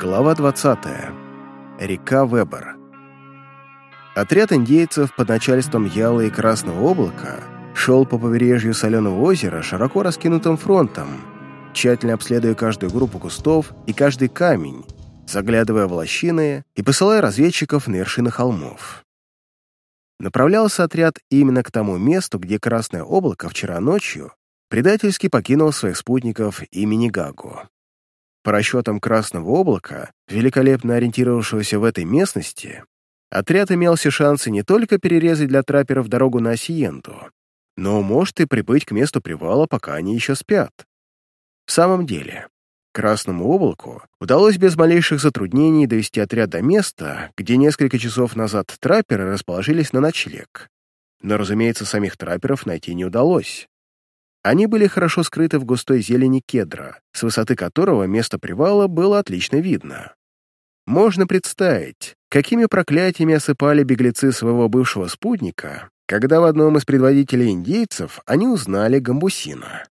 Глава 20. Река Вебер. Отряд индейцев под начальством Ялы и Красного облака шел по побережью Соленого озера широко раскинутым фронтом, тщательно обследуя каждую группу кустов и каждый камень, заглядывая в лощины и посылая разведчиков на вершины холмов. Направлялся отряд именно к тому месту, где Красное облако вчера ночью предательски покинул своих спутников имени Гагу. По расчетам Красного облака, великолепно ориентировавшегося в этой местности, отряд имел все шансы не только перерезать для трапперов дорогу на Осиенту, но может и прибыть к месту привала, пока они еще спят. В самом деле, Красному облаку удалось без малейших затруднений довести отряд до места, где несколько часов назад трапперы расположились на ночлег. Но, разумеется, самих трапперов найти не удалось. Они были хорошо скрыты в густой зелени кедра, с высоты которого место привала было отлично видно. Можно представить, какими проклятиями осыпали беглецы своего бывшего спутника, когда в одном из предводителей индейцев они узнали Гамбусина.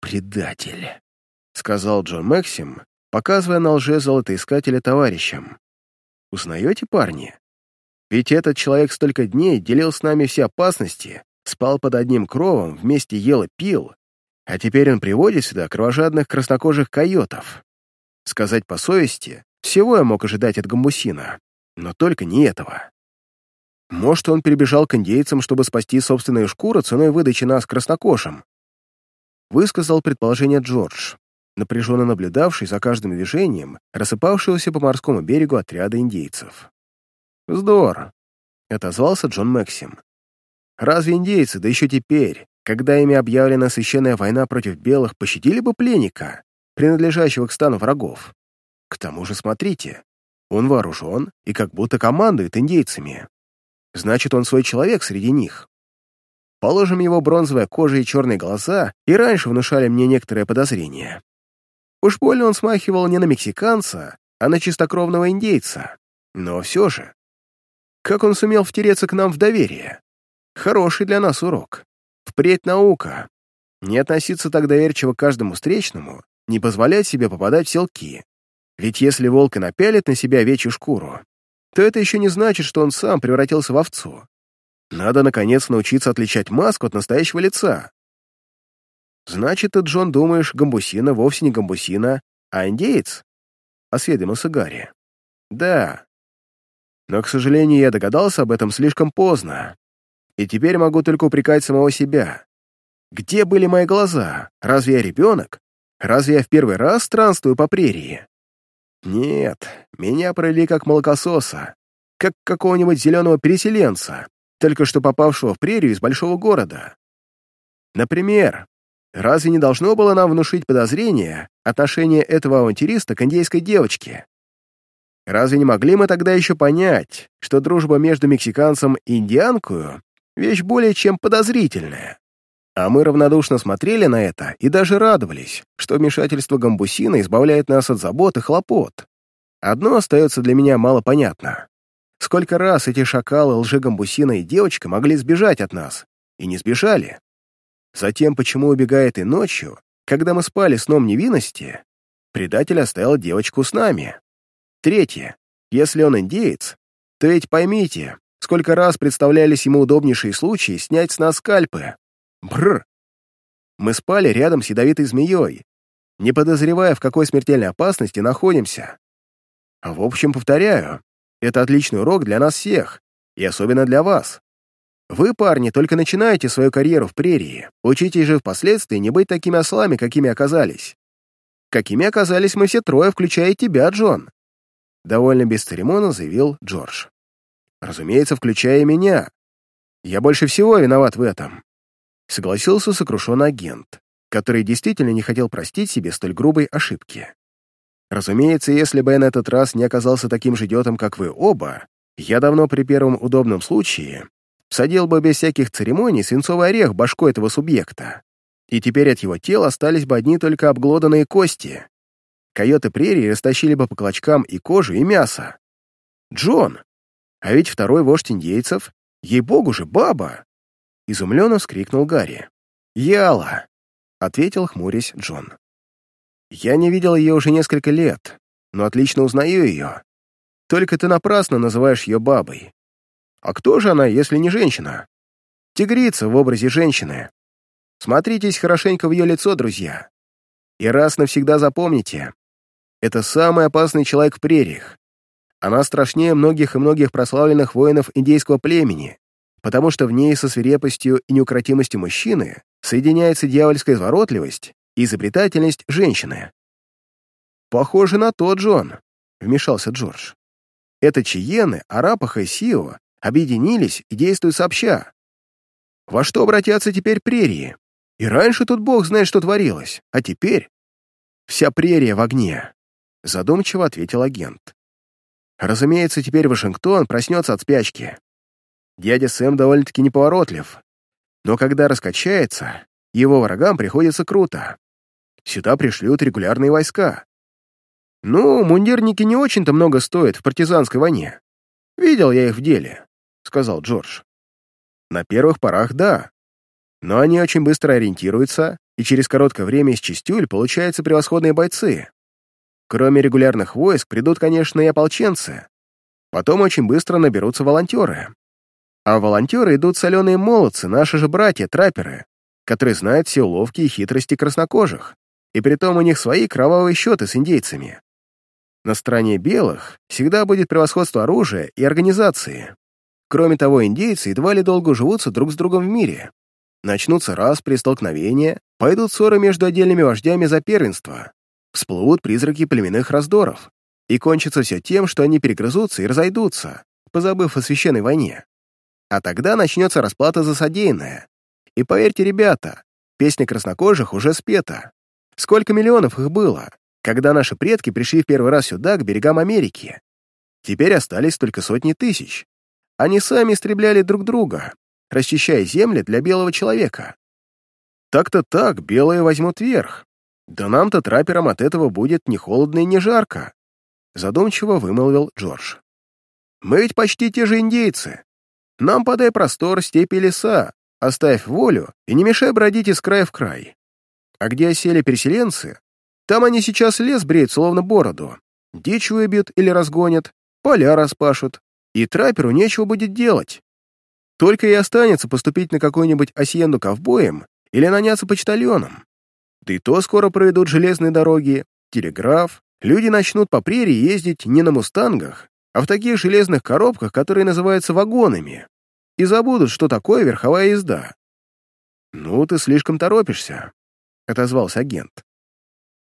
«Предатель», — сказал Джон Максим, показывая на лже-золотоискателя товарищам. «Узнаете, парни? Ведь этот человек столько дней делил с нами все опасности, спал под одним кровом, вместе ел и пил, а теперь он приводит сюда кровожадных краснокожих койотов. Сказать по совести, всего я мог ожидать от гамбусина, но только не этого. Может, он перебежал к индейцам, чтобы спасти собственную шкуру ценой выдачи нас краснокожим? Высказал предположение Джордж, напряженно наблюдавший за каждым движением рассыпавшегося по морскому берегу отряда индейцев. «Здор!» — отозвался Джон Максим. Разве индейцы, да еще теперь, когда ими объявлена священная война против белых, пощадили бы пленника, принадлежащего к стану врагов? К тому же, смотрите, он вооружен и как будто командует индейцами. Значит, он свой человек среди них. Положим, его бронзовая кожа и черные глаза и раньше внушали мне некоторое подозрение. Уж больно он смахивал не на мексиканца, а на чистокровного индейца. Но все же. Как он сумел втереться к нам в доверие? Хороший для нас урок. Впредь наука. Не относиться так доверчиво к каждому встречному, не позволять себе попадать в селки. Ведь если волк и напялит на себя овечью шкуру, то это еще не значит, что он сам превратился в овцу. Надо, наконец, научиться отличать маску от настоящего лица. Значит, ты, Джон, думаешь, гамбусина вовсе не гамбусина, а индеец? Осведомился Гарри. Да. Но, к сожалению, я догадался об этом слишком поздно и теперь могу только упрекать самого себя. Где были мои глаза? Разве я ребенок? Разве я в первый раз странствую по прерии? Нет, меня провели как молокососа, как какого-нибудь зеленого переселенца, только что попавшего в прерию из большого города. Например, разве не должно было нам внушить подозрение отношение этого авантюриста к индейской девочке? Разве не могли мы тогда еще понять, что дружба между мексиканцем и индианкою Вещь более чем подозрительная. А мы равнодушно смотрели на это и даже радовались, что вмешательство гамбусина избавляет нас от забот и хлопот. Одно остается для меня мало понятно. Сколько раз эти шакалы, лжегамбусина и девочка могли сбежать от нас, и не сбежали. Затем, почему убегает и ночью, когда мы спали сном невинности, предатель оставил девочку с нами. Третье. Если он индеец, то ведь поймите, Сколько раз представлялись ему удобнейшие случаи снять с нас скальпы. Бррр. Мы спали рядом с ядовитой змеей, не подозревая, в какой смертельной опасности находимся. В общем, повторяю, это отличный урок для нас всех, и особенно для вас. Вы, парни, только начинаете свою карьеру в прерии, учитесь же впоследствии не быть такими ослами, какими оказались. Какими оказались мы все трое, включая тебя, Джон. Довольно бесцеремонно заявил Джордж. Разумеется, включая меня. Я больше всего виноват в этом. Согласился сокрушенный агент, который действительно не хотел простить себе столь грубой ошибки. Разумеется, если бы я на этот раз не оказался таким же идиотом, как вы оба, я давно при первом удобном случае садил бы без всяких церемоний свинцовый орех башкой этого субъекта, и теперь от его тела остались бы одни только обглоданные кости. Койоты прерии растащили бы по клочкам и кожу, и мясо. Джон, а ведь второй вождь индейцев, ей-богу же, баба!» Изумленно вскрикнул Гарри. «Яла!» — ответил хмурясь Джон. Я не видел ее уже несколько лет, но отлично узнаю ее. Только ты напрасно называешь ее бабой. А кто же она, если не женщина? Тигрица в образе женщины. Смотритесь хорошенько в ее лицо, друзья. И раз навсегда запомните, это самый опасный человек в прериях. Она страшнее многих и многих прославленных воинов индейского племени, потому что в ней со свирепостью и неукротимостью мужчины соединяется дьявольская изворотливость и изобретательность женщины. «Похоже на тот, Джон», — вмешался Джордж. «Это Чиены, Арапаха и Сио объединились и действуют сообща. Во что обратятся теперь прерии? И раньше тут бог знает, что творилось, а теперь...» «Вся прерия в огне», — задумчиво ответил агент. «Разумеется, теперь Вашингтон проснется от спячки. Дядя Сэм довольно-таки неповоротлив, но когда раскачается, его врагам приходится круто. Сюда пришлют регулярные войска. Ну, мундирники не очень-то много стоят в партизанской войне. Видел я их в деле, — сказал Джордж. На первых порах — да. Но они очень быстро ориентируются, и через короткое время из частюль получаются превосходные бойцы. Кроме регулярных войск придут, конечно, и ополченцы. Потом очень быстро наберутся волонтеры. А волонтеры идут соленые молодцы, наши же братья-трапперы, которые знают все уловки и хитрости краснокожих, и притом у них свои кровавые счеты с индейцами. На стороне белых всегда будет превосходство оружия и организации. Кроме того, индейцы едва ли долго живутся друг с другом в мире. Начнутся раз при столкновения, пойдут ссоры между отдельными вождями за первенство, всплывут призраки племенных раздоров, и кончится все тем, что они перегрызутся и разойдутся, позабыв о священной войне. А тогда начнется расплата за содеянное. И поверьте, ребята, песня краснокожих уже спета. Сколько миллионов их было, когда наши предки пришли в первый раз сюда, к берегам Америки. Теперь остались только сотни тысяч. Они сами истребляли друг друга, расчищая земли для белого человека. Так-то так, белые возьмут верх. Да нам-то трапперам от этого будет ни холодно и ни жарко. Задумчиво вымолвил Джордж. Мы ведь почти те же индейцы. Нам подай простор, степи леса, оставь волю и не мешай бродить из края в край. А где осели переселенцы, там они сейчас лес бреют, словно бороду, дичь выбьют или разгонят, поля распашут, и трапперу нечего будет делать. Только и останется поступить на какую-нибудь осьенду ковбоем или наняться почтальоном. Да и то скоро пройдут железные дороги, телеграф, люди начнут по прерии ездить не на мустангах, а в таких железных коробках, которые называются вагонами и забудут, что такое верховая езда. «Ну, ты слишком торопишься», — отозвался агент.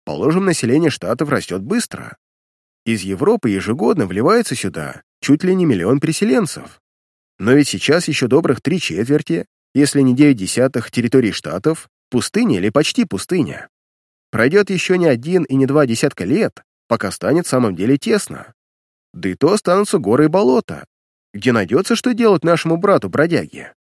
«Положим, население штатов растет быстро. Из Европы ежегодно вливается сюда чуть ли не миллион переселенцев. Но ведь сейчас еще добрых три четверти, если не девять десятых территорий штатов, пустыня или почти пустыня. Пройдет еще не один и не два десятка лет, пока станет в самом деле тесно. Да и то останутся горы и болота, где найдется, что делать нашему брату-бродяге.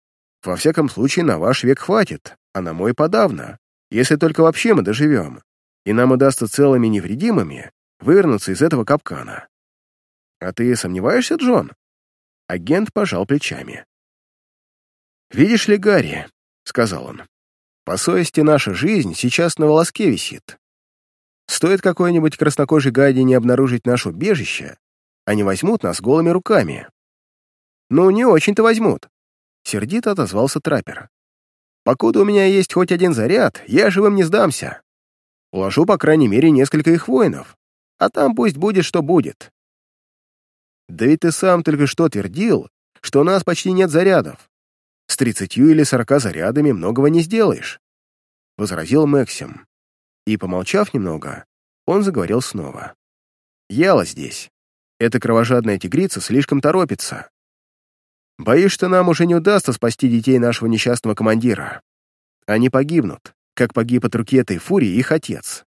Во всяком случае, на ваш век хватит, а на мой подавно, если только вообще мы доживем, и нам удастся целыми невредимыми вывернуться из этого капкана. А ты сомневаешься, Джон? Агент пожал плечами. «Видишь ли, Гарри», — сказал он, — «по совести наша жизнь сейчас на волоске висит. Стоит какой-нибудь краснокожей гадине обнаружить наше убежище, они возьмут нас голыми руками. «Ну, не очень-то возьмут», — сердито отозвался траппер. «Покуда у меня есть хоть один заряд, я живым не сдамся. Уложу, по крайней мере, несколько их воинов, а там пусть будет, что будет». «Да ведь ты сам только что твердил, что у нас почти нет зарядов. С тридцатью или сорока зарядами многого не сделаешь», — возразил Максим. И, помолчав немного, он заговорил снова. «Яла здесь. Эта кровожадная тигрица слишком торопится. Боюсь, что нам уже не удастся спасти детей нашего несчастного командира. Они погибнут, как погиб от руки этой фурии их отец.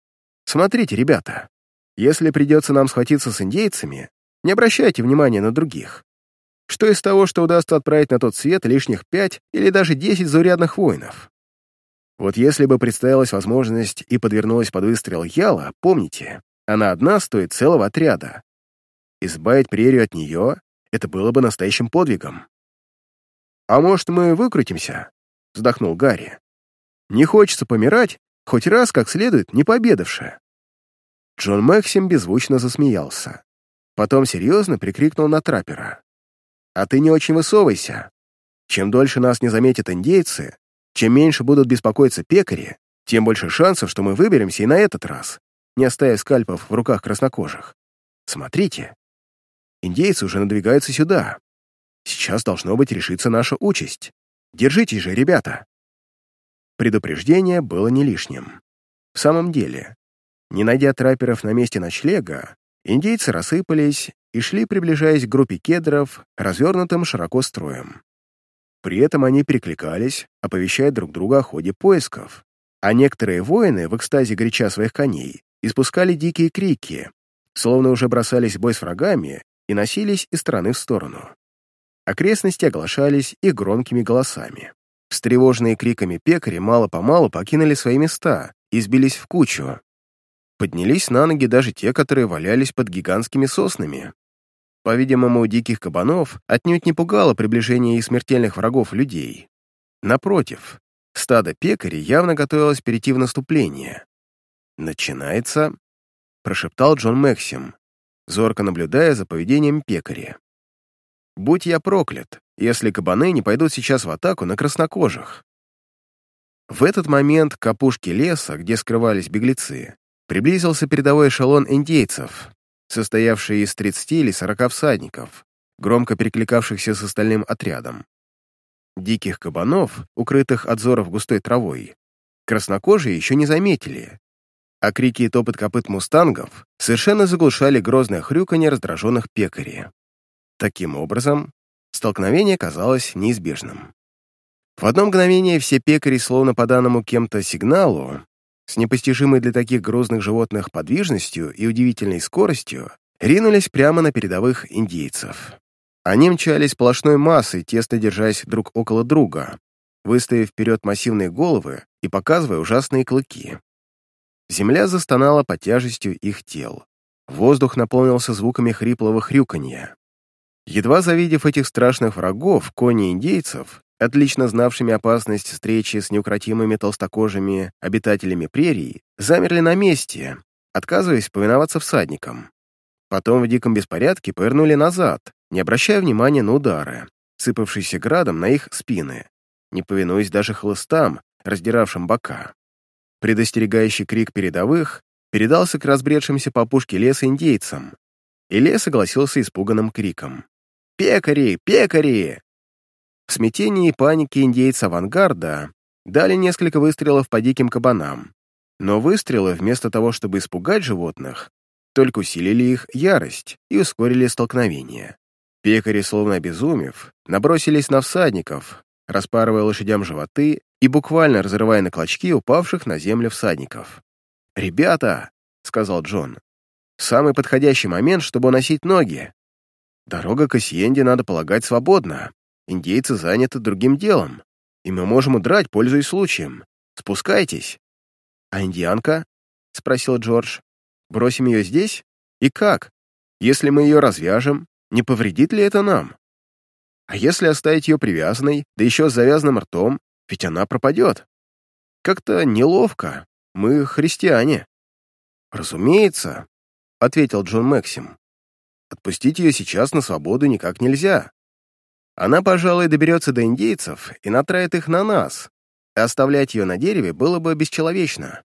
Смотрите, ребята, если придется нам схватиться с индейцами, не обращайте внимания на других. Что из того, что удастся отправить на тот свет лишних пять или даже десять заурядных воинов? Вот если бы представилась возможность и подвернулась под выстрел Яла, помните, она одна стоит целого отряда. Избавить прерию от нее — это было бы настоящим подвигом. «А может, мы выкрутимся?» — вздохнул Гарри. «Не хочется помирать, хоть раз как следует, не пообедавши. Джон Максим беззвучно засмеялся. Потом серьезно прикрикнул на траппера. «А ты не очень высовывайся. Чем дольше нас не заметят индейцы, чем меньше будут беспокоиться пекари, тем больше шансов, что мы выберемся и на этот раз, не оставив скальпов в руках краснокожих. Смотрите, индейцы уже надвигаются сюда. Сейчас должно быть решиться наша участь. Держитесь же, ребята!» Предупреждение было не лишним. В самом деле, не найдя трапперов на месте ночлега, индейцы рассыпались и шли, приближаясь к группе кедров, развернутым широко строем. При этом они перекликались, оповещая друг друга о ходе поисков, а некоторые воины, в экстазе горяча своих коней, испускали дикие крики, словно уже бросались в бой с врагами и носились из стороны в сторону. Окрестности оглашались их громкими голосами. Встревоженные криками пекари мало-помалу покинули свои места и сбились в кучу. Поднялись на ноги даже те, которые валялись под гигантскими соснами. По-видимому, диких кабанов отнюдь не пугало приближение их смертельных врагов людей. Напротив, стадо пекарей явно готовилось перейти в наступление. «Начинается», — прошептал Джон Максим, зорко наблюдая за поведением пекаря. «Будь я проклят, если кабаны не пойдут сейчас в атаку на краснокожих». В этот момент к опушке леса, где скрывались беглецы, приблизился передовой эшелон индейцев, состоявший из 30 или 40 всадников, громко перекликавшихся с остальным отрядом. Диких кабанов, укрытых от зоров густой травой, краснокожие еще не заметили, а крики и топот копыт мустангов совершенно заглушали грозное хрюканье раздраженных пекарей. Таким образом, столкновение казалось неизбежным. В одно мгновение все пекари, словно по данному кем-то сигналу, с непостижимой для таких грозных животных подвижностью и удивительной скоростью, ринулись прямо на передовых индейцев. Они мчались сплошной массой, тесно держась друг около друга, выставив вперед массивные головы и показывая ужасные клыки. Земля застонала под тяжестью их тел. Воздух наполнился звуками хриплого хрюканья. Едва завидев этих страшных врагов, кони индейцев, отлично знавшими опасность встречи с неукротимыми толстокожими обитателями прерий, замерли на месте, отказываясь повиноваться всадникам. Потом в диком беспорядке повернули назад, не обращая внимания на удары, сыпавшиеся градом на их спины, не повинуясь даже хлыстам, раздиравшим бока. Предостерегающий крик передовых передался к разбредшимся по пушке леса индейцам, и лес согласился испуганным криком. «Пекари! Пекари!» В смятении и панике индейцы авангарда дали несколько выстрелов по диким кабанам, но выстрелы, вместо того, чтобы испугать животных, только усилили их ярость и ускорили столкновение. Пекари, словно обезумев, набросились на всадников, распарывая лошадям животы и буквально разрывая на клочки упавших на землю всадников. «Ребята!» — сказал Джон. «Самый подходящий момент, чтобы уносить ноги. Дорога к Осиенде, надо полагать, свободна. Индейцы заняты другим делом, и мы можем удрать, пользуясь случаем. Спускайтесь». «А индианка?» — спросил Джордж. «Бросим ее здесь? И как? Если мы ее развяжем, не повредит ли это нам? А если оставить ее привязанной, да еще с завязанным ртом, ведь она пропадет. Как-то неловко. Мы христиане». «Разумеется», — ответил Джон Максим. «Отпустить ее сейчас на свободу никак нельзя. Она, пожалуй, доберется до индейцев и натравит их на нас, оставлять ее на дереве было бы бесчеловечно.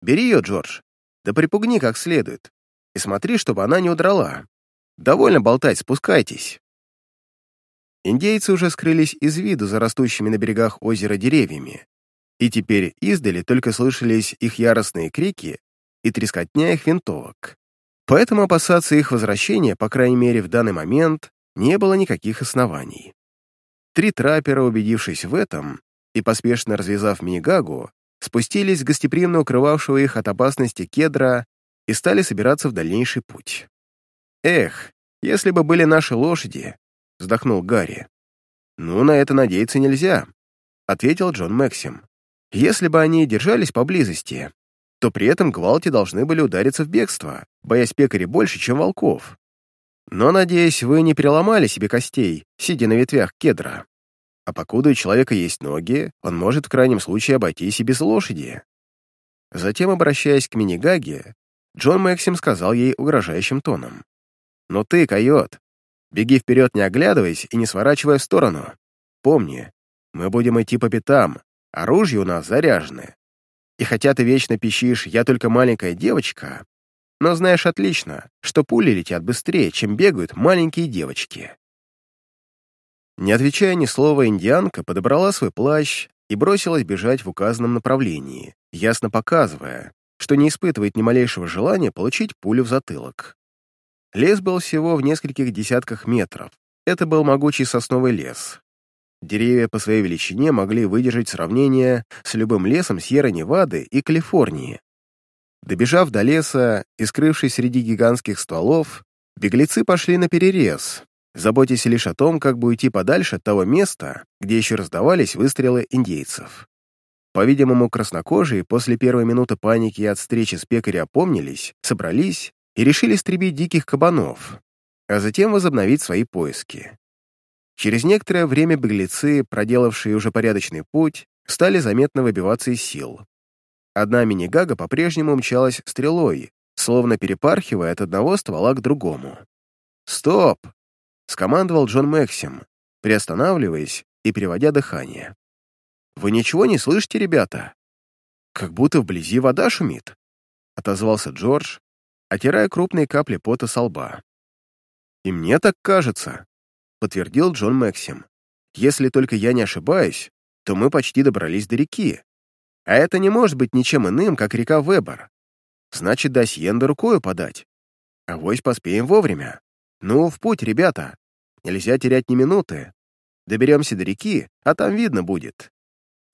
Бери ее, Джордж, да припугни как следует, и смотри, чтобы она не удрала. Довольно болтать, спускайтесь». Индейцы уже скрылись из виду за растущими на берегах озера деревьями, и теперь издали только слышались их яростные крики и трескотня их винтовок. Поэтому опасаться их возвращения, по крайней мере в данный момент, не было никаких оснований. Три траппера, убедившись в этом и поспешно развязав мини-гагу, спустились с гостеприимно укрывавшего их от опасности кедра и стали собираться в дальнейший путь. «Эх, если бы были наши лошади!» — вздохнул Гарри. «Ну, на это надеяться нельзя», — ответил Джон Максим. «Если бы они держались поблизости, то при этом гвалти должны были удариться в бегство, боясь пекари больше, чем волков. Но, надеюсь, вы не переломали себе костей, сидя на ветвях кедра. А покуда у человека есть ноги, он может в крайнем случае обойтись и без лошади. Затем, обращаясь к Минигаге, Джон Максим сказал ей угрожающим тоном. «Но ты, койот, беги вперед, не оглядываясь и не сворачивая в сторону. Помни, мы будем идти по пятам, оружие у нас заряжены. И хотя ты вечно пищишь «я только маленькая девочка», но знаешь отлично, что пули летят быстрее, чем бегают маленькие девочки. Не отвечая ни слова, индианка подобрала свой плащ и бросилась бежать в указанном направлении, ясно показывая, что не испытывает ни малейшего желания получить пулю в затылок. Лес был всего в нескольких десятках метров. Это был могучий сосновый лес. Деревья по своей величине могли выдержать сравнение с любым лесом Сьерра-Невады и Калифорнии. Добежав до леса и скрывшись среди гигантских стволов, беглецы пошли на перерез, заботясь лишь о том, как бы уйти подальше от того места, где еще раздавались выстрелы индейцев. По-видимому, краснокожие после первой минуты паники от встречи с пекаря опомнились, собрались и решили стребить диких кабанов, а затем возобновить свои поиски. Через некоторое время беглецы, проделавшие уже порядочный путь, стали заметно выбиваться из сил. Одна мини-гага по-прежнему мчалась стрелой, словно перепархивая от одного ствола к другому. «Стоп!» — скомандовал Джон Максим, приостанавливаясь и переводя дыхание. «Вы ничего не слышите, ребята?» «Как будто вблизи вода шумит», — отозвался Джордж, отирая крупные капли пота со лба. «И мне так кажется», — подтвердил Джон Максим. «Если только я не ошибаюсь, то мы почти добрались до реки. А это не может быть ничем иным, как река Вебер. Значит, до Сьенда рукою подать. А вось поспеем вовремя. Ну, в путь, ребята. Нельзя терять ни минуты. Доберемся до реки, а там видно будет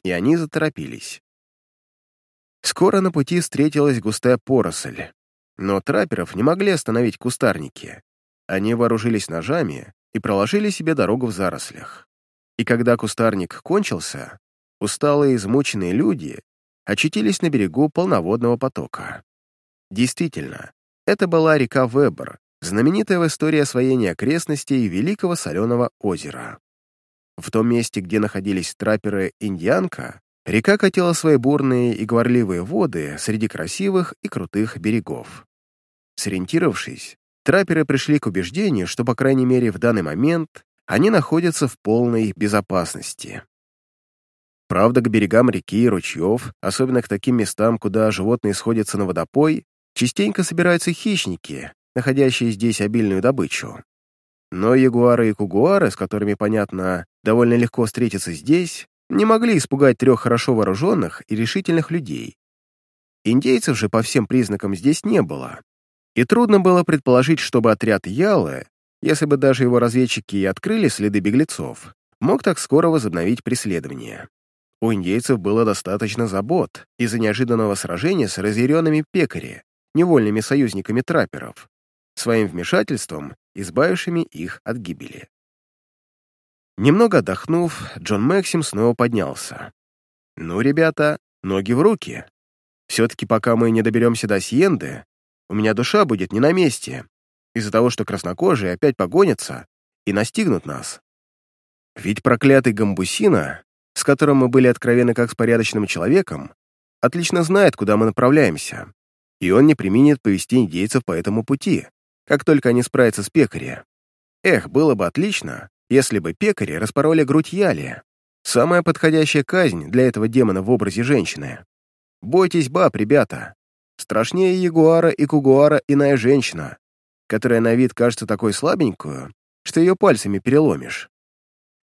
и они заторопились. Скоро на пути встретилась густая поросль, но трапперов не могли остановить кустарники. Они вооружились ножами и проложили себе дорогу в зарослях. И когда кустарник кончился, усталые измученные люди очутились на берегу полноводного потока. Действительно, это была река Вебер, знаменитая в истории освоения окрестностей Великого Соленого озера. В том месте, где находились трапперы «Индианка», река катила свои бурные и говорливые воды среди красивых и крутых берегов. Сориентировавшись, трапперы пришли к убеждению, что, по крайней мере, в данный момент они находятся в полной безопасности. Правда, к берегам реки и ручьев, особенно к таким местам, куда животные сходятся на водопой, частенько собираются хищники, находящие здесь обильную добычу. Но ягуары и кугуары, с которыми, понятно, довольно легко встретиться здесь, не могли испугать трех хорошо вооруженных и решительных людей. Индейцев же по всем признакам здесь не было. И трудно было предположить, чтобы отряд Ялы, если бы даже его разведчики и открыли следы беглецов, мог так скоро возобновить преследование. У индейцев было достаточно забот из-за неожиданного сражения с разъяренными пекари, невольными союзниками трапперов, своим вмешательством избавившими их от гибели. Немного отдохнув, Джон Максим снова поднялся. «Ну, ребята, ноги в руки. Все-таки пока мы не доберемся до Сиенды, у меня душа будет не на месте, из-за того, что краснокожие опять погонятся и настигнут нас. Ведь проклятый Гамбусина, с которым мы были откровенны как с порядочным человеком, отлично знает, куда мы направляемся, и он не применит повести индейцев по этому пути как только они справятся с пекаря. Эх, было бы отлично, если бы пекари распороли грудь Яли. Самая подходящая казнь для этого демона в образе женщины. Бойтесь баб, ребята. Страшнее ягуара и кугуара иная женщина, которая на вид кажется такой слабенькую, что ее пальцами переломишь.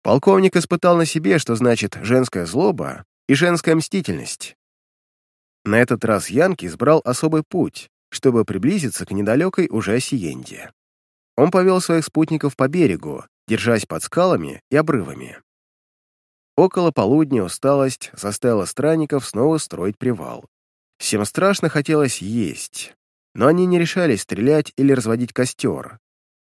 Полковник испытал на себе, что значит женская злоба и женская мстительность. На этот раз Янки избрал особый путь, чтобы приблизиться к недалекой уже Осиенде. Он повел своих спутников по берегу, держась под скалами и обрывами. Около полудня усталость заставила странников снова строить привал. Всем страшно хотелось есть, но они не решались стрелять или разводить костер,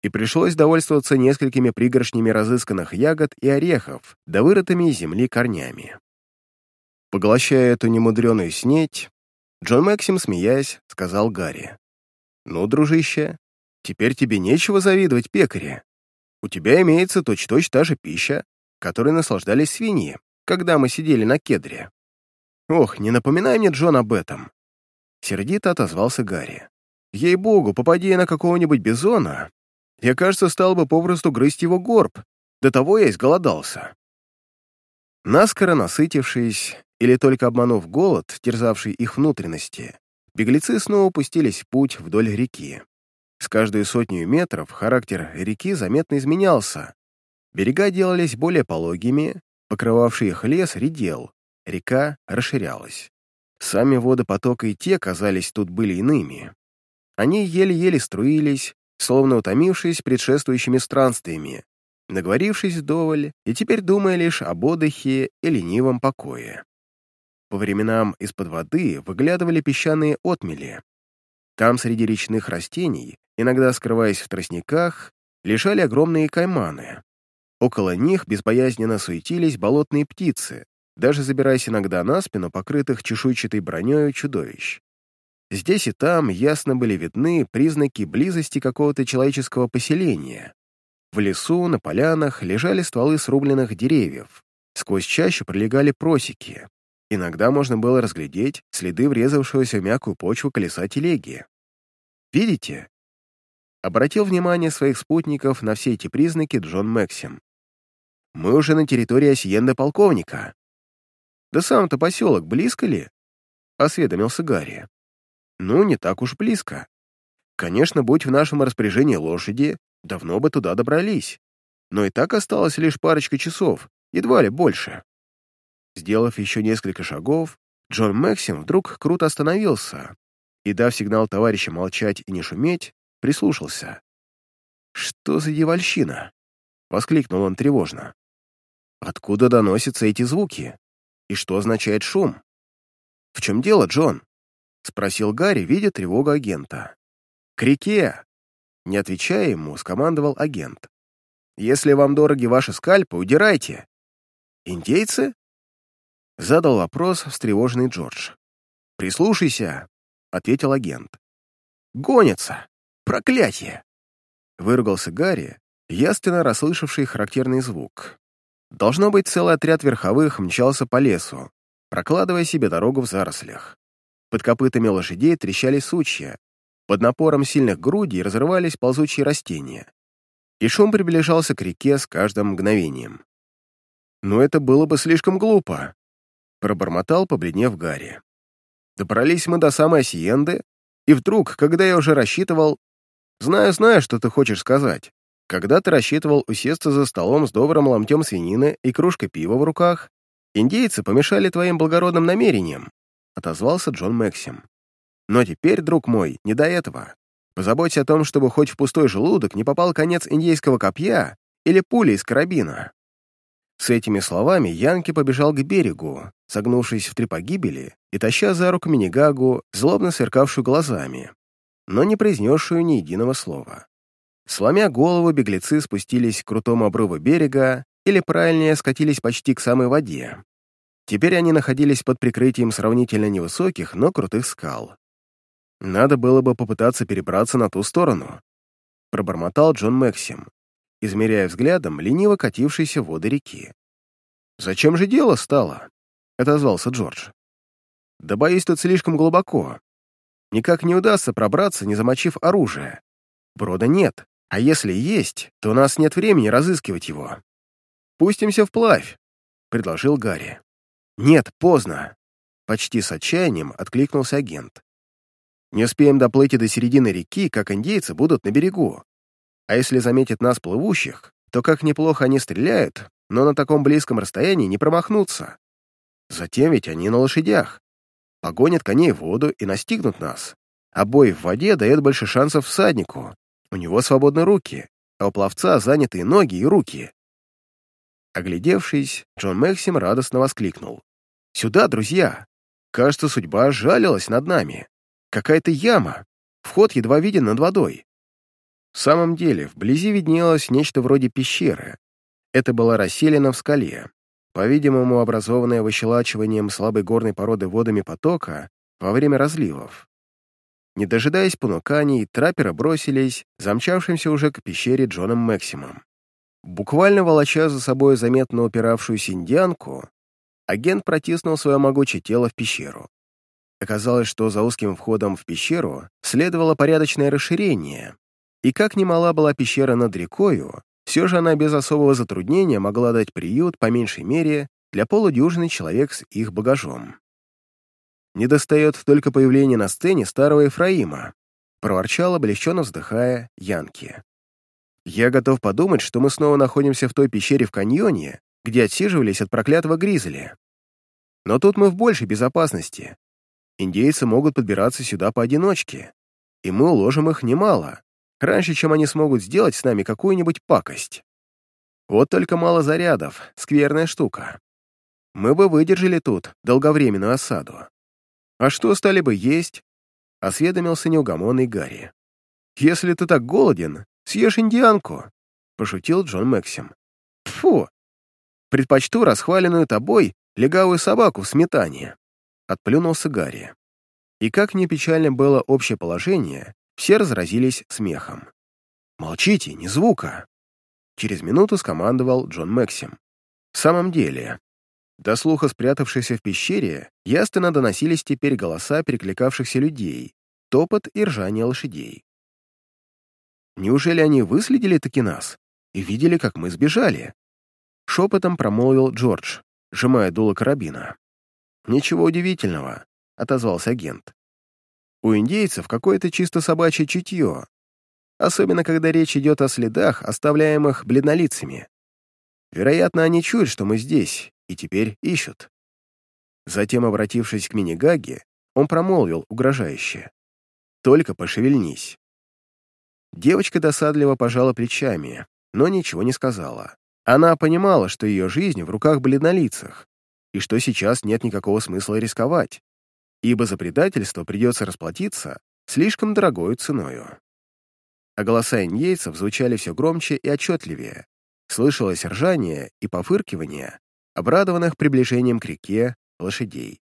и пришлось довольствоваться несколькими пригоршнями разысканных ягод и орехов, да вырытыми земли корнями. Поглощая эту немудреную снеть, Джон Максим, смеясь, сказал Гарри. «Ну, дружище, теперь тебе нечего завидовать пекаре. У тебя имеется точь-точь та же пища, которой наслаждались свиньи, когда мы сидели на кедре. Ох, не напоминай мне, Джон, об этом!» Сердито отозвался Гарри. Ей-богу, попади на какого-нибудь бизона, я, кажется, стал бы попросту грызть его горб. До того я изголодался. Наскоро насытившись, или только обманув голод, терзавший их внутренности, беглецы снова пустились в путь вдоль реки. С каждой сотней метров характер реки заметно изменялся. Берега делались более пологими, покрывавший их лес редел, река расширялась. Сами воды потока и те, казались, тут были иными. Они еле-еле струились, словно утомившись предшествующими странствиями, наговорившись вдоволь и теперь думая лишь об отдыхе и ленивом покое. По временам из-под воды выглядывали песчаные отмели. Там среди речных растений, иногда скрываясь в тростниках, лежали огромные кайманы. Около них безбоязненно суетились болотные птицы, даже забираясь иногда на спину покрытых чешуйчатой бронёю чудовищ. Здесь и там ясно были видны признаки близости какого-то человеческого поселения. В лесу, на полянах лежали стволы срубленных деревьев. Сквозь чащу пролегали просеки. Иногда можно было разглядеть следы врезавшегося в мягкую почву колеса телеги. «Видите?» Обратил внимание своих спутников на все эти признаки Джон Максим. «Мы уже на территории Осиенда полковника». «Да сам-то поселок близко ли?» — осведомился Гарри. Ну, не так уж близко. Конечно, будь в нашем распоряжении лошади, давно бы туда добрались. Но и так осталось лишь парочка часов, едва ли больше. Сделав еще несколько шагов, Джон Максим вдруг круто остановился и, дав сигнал товарища молчать и не шуметь, прислушался. «Что за дьявольщина?» — воскликнул он тревожно. «Откуда доносятся эти звуки? И что означает шум? В чем дело, Джон?» — спросил Гарри, видя тревогу агента. «К реке!» Не отвечая ему, скомандовал агент. «Если вам дороги ваши скальпы, удирайте!» «Индейцы?» Задал вопрос встревоженный Джордж. «Прислушайся!» — ответил агент. «Гонятся! Проклятие!» Выругался Гарри, ясно расслышавший характерный звук. Должно быть, целый отряд верховых мчался по лесу, прокладывая себе дорогу в зарослях. Под копытами лошадей трещали сучья, под напором сильных грудей разрывались ползучие растения. И шум приближался к реке с каждым мгновением. «Но это было бы слишком глупо», — пробормотал, побледнев Гарри. «Добрались мы до самой Осиенды, и вдруг, когда я уже рассчитывал... Знаю, знаю, что ты хочешь сказать. Когда ты рассчитывал усесться за столом с добрым ломтем свинины и кружкой пива в руках, индейцы помешали твоим благородным намерениям, отозвался Джон Максим. «Но теперь, друг мой, не до этого. Позаботься о том, чтобы хоть в пустой желудок не попал конец индейского копья или пули из карабина». С этими словами Янки побежал к берегу, согнувшись в три погибели и таща за руку Минигагу, злобно сверкавшую глазами, но не произнесшую ни единого слова. Сломя голову, беглецы спустились к крутому обрыву берега, или правильнее, скатились почти к самой воде, Теперь они находились под прикрытием сравнительно невысоких, но крутых скал. Надо было бы попытаться перебраться на ту сторону, пробормотал Джон Максим, измеряя взглядом лениво катившиеся воды реки. «Зачем же дело стало?» — отозвался Джордж. «Да боюсь, тут слишком глубоко. Никак не удастся пробраться, не замочив оружие. Брода нет, а если есть, то у нас нет времени разыскивать его. Пустимся вплавь», — предложил Гарри. «Нет, поздно!» Почти с отчаянием откликнулся агент. «Не успеем доплыть до середины реки, как индейцы будут на берегу. А если заметят нас плывущих, то как неплохо они стреляют, но на таком близком расстоянии не промахнутся. Затем ведь они на лошадях. Погонят коней в воду и настигнут нас. А бой в воде дает больше шансов всаднику. У него свободны руки, а у пловца занятые ноги и руки. Оглядевшись, Джон Максим радостно воскликнул. «Сюда, друзья! Кажется, судьба жалилась над нами. Какая-то яма. Вход едва виден над водой». В самом деле, вблизи виднелось нечто вроде пещеры. Это была расселена в скале, по-видимому, образованная выщелачиванием слабой горной породы водами потока во время разливов. Не дожидаясь понуканий, трапперы бросились, замчавшимся уже к пещере Джоном Максимом. Буквально волоча за собой заметно упиравшуюся индианку, агент протиснул свое могучее тело в пещеру. Оказалось, что за узким входом в пещеру следовало порядочное расширение, и как немала была пещера над рекою, все же она без особого затруднения могла дать приют, по меньшей мере, для полудюжины человек с их багажом. «Недостает только появление на сцене старого Ефраима», проворчал, облегченно вздыхая, Янки. «Я готов подумать, что мы снова находимся в той пещере в каньоне, где отсиживались от проклятого гризли. Но тут мы в большей безопасности. Индейцы могут подбираться сюда поодиночке, и мы уложим их немало, раньше, чем они смогут сделать с нами какую-нибудь пакость. Вот только мало зарядов, скверная штука. Мы бы выдержали тут долговременную осаду. А что стали бы есть? Осведомился неугомонный Гарри. Если ты так голоден, съешь индианку, пошутил Джон Максим. Фу! Предпочту расхваленную тобой легавую собаку в сметане. Отплюнулся Гарри. И как не печально было общее положение, все разразились смехом. «Молчите, ни звука!» Через минуту скомандовал Джон Максим. В самом деле, до слуха спрятавшихся в пещере ясно доносились теперь голоса перекликавшихся людей, топот и ржание лошадей. «Неужели они выследили таки нас и видели, как мы сбежали?» Шепотом промолвил Джордж, сжимая дуло карабина. «Ничего удивительного», — отозвался агент. У индейцев какое-то чисто собачье чутье, особенно когда речь идет о следах, оставляемых бледнолицами. Вероятно, они чуют, что мы здесь, и теперь ищут. Затем, обратившись к Минигаге, он промолвил угрожающе. «Только пошевельнись». Девочка досадливо пожала плечами, но ничего не сказала. Она понимала, что ее жизнь в руках бледнолицах, и что сейчас нет никакого смысла рисковать ибо за предательство придется расплатиться слишком дорогою ценою. А голоса индейцев звучали все громче и отчетливее. Слышалось ржание и пофыркивание, обрадованных приближением к реке лошадей.